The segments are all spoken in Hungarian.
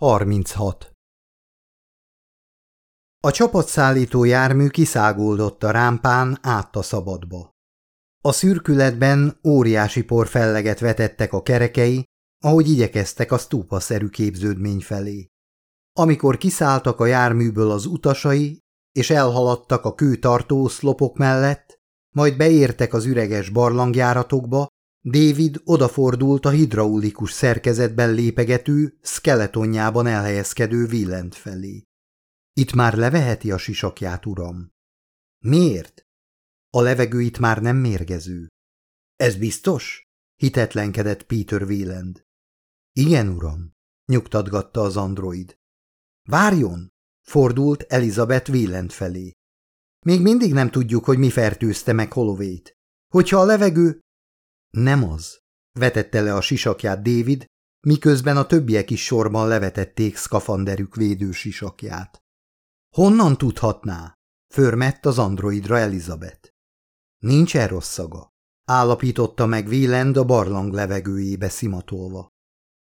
36. A csapatszállító jármű kiszágódott a rámpán át a szabadba. A szürkületben óriási porfelleget vetettek a kerekei, ahogy igyekeztek a stúpaszerű képződmény felé. Amikor kiszálltak a járműből az utasai, és elhaladtak a kőtartó oszlopok mellett, majd beértek az üreges barlangjáratokba, David odafordult a hidraulikus szerkezetben lépegető, skeletonjában elhelyezkedő villent felé. Itt már leveheti a sisakját, uram. Miért? A levegő itt már nem mérgező. Ez biztos? Hitetlenkedett Peter Wieland. Igen, uram, nyugtatgatta az android. Várjon! Fordult Elizabeth Wieland felé. Még mindig nem tudjuk, hogy mi fertőzte meg Holovét. Hogyha a levegő... Nem az, vetette le a sisakját David, miközben a többiek is sorban levetették szkafanderük védő sisakját. Honnan tudhatná? Förmett az androidra Elizabeth. Nincsen rossz szaga, állapította meg Wieland a barlang levegőjébe szimatolva.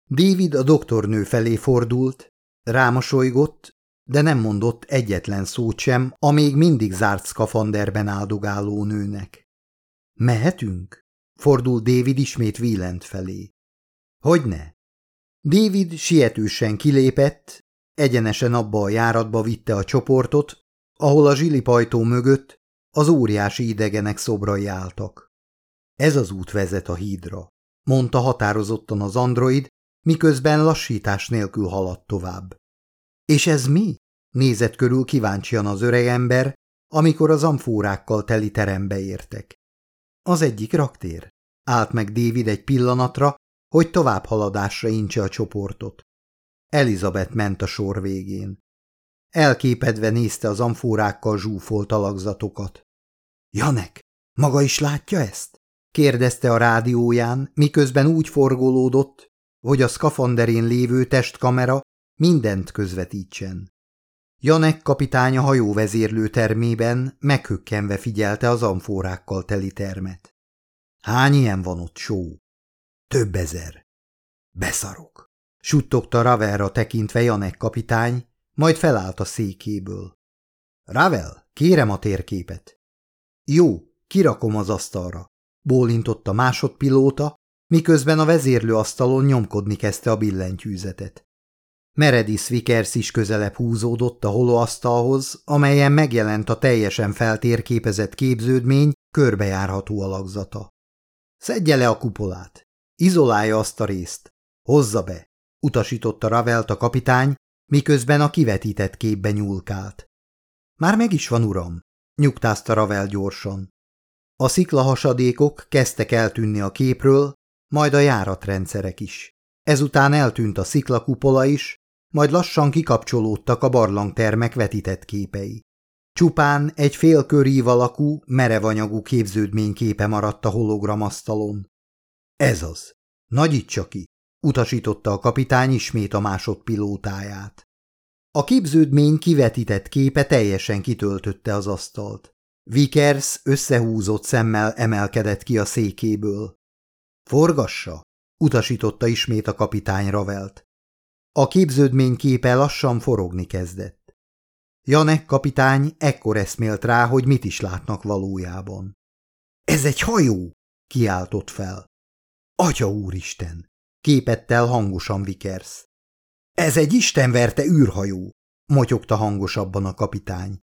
David a doktornő felé fordult, rámosolygott, de nem mondott egyetlen szót sem a még mindig zárt szkafanderben áldogáló nőnek. Mehetünk? Fordul David ismét Wieland felé. Hogyne? David sietősen kilépett, egyenesen abba a járatba vitte a csoportot, ahol a zsilipajtó mögött az óriási idegenek szobrai álltak. Ez az út vezet a hídra, mondta határozottan az android, miközben lassítás nélkül haladt tovább. És ez mi? Nézett körül kíváncsian az öregember, amikor az amfórákkal teli terembe értek. Az egyik raktér. Állt meg David egy pillanatra, hogy tovább haladásra incse a csoportot. Elizabeth ment a sor végén. Elképedve nézte az amfórákkal zsúfolt alakzatokat. – Janek, maga is látja ezt? – kérdezte a rádióján, miközben úgy forgolódott, hogy a szkafanderén lévő testkamera mindent közvetítsen. Janek kapitány a hajóvezérlő termében meghökkenve figyelte az amfórákkal teli termet. Hány ilyen van ott, só? Több ezer. Beszarok. Suttogta Ravelra tekintve Janek kapitány, majd felállt a székéből. Ravel, kérem a térképet. Jó, kirakom az asztalra. Bólintott a másodpilóta, miközben a vezérlő asztalon nyomkodni kezdte a billentyűzetet. Meredith Vickers is közelebb húzódott a holóasztalhoz, amelyen megjelent a teljesen feltérképezett képződmény körbejárható alakzata. Szedje le a kupolát! Izolálja azt a részt! Hozza be! utasította Ravelt a kapitány, miközben a kivetített képbe nyúlkált. Már meg is van, uram, nyugtázta Ravel gyorsan. A sziklahasadékok kezdtek eltűnni a képről, majd a járatrendszerek is. Ezután eltűnt a sziklakupola is, majd lassan kikapcsolódtak a barlangtermek vetített képei. Csupán egy félkörív alakú, merevanyagú képződmény képe maradt a hologramasztalon. Ez az. Nagyítsa ki, utasította a kapitány ismét a másodpilótáját. A képződmény kivetített képe teljesen kitöltötte az asztalt. Vickers összehúzott szemmel emelkedett ki a székéből. Forgassa, utasította ismét a kapitány Ravelt. A képződmény képe lassan forogni kezdett. Janek kapitány ekkor eszmélt rá, hogy mit is látnak valójában. – Ez egy hajó! – kiáltott fel. – Atya úristen! – képett el hangosan Vickers. – Ez egy istenverte űrhajó! – motyogta hangosabban a kapitány.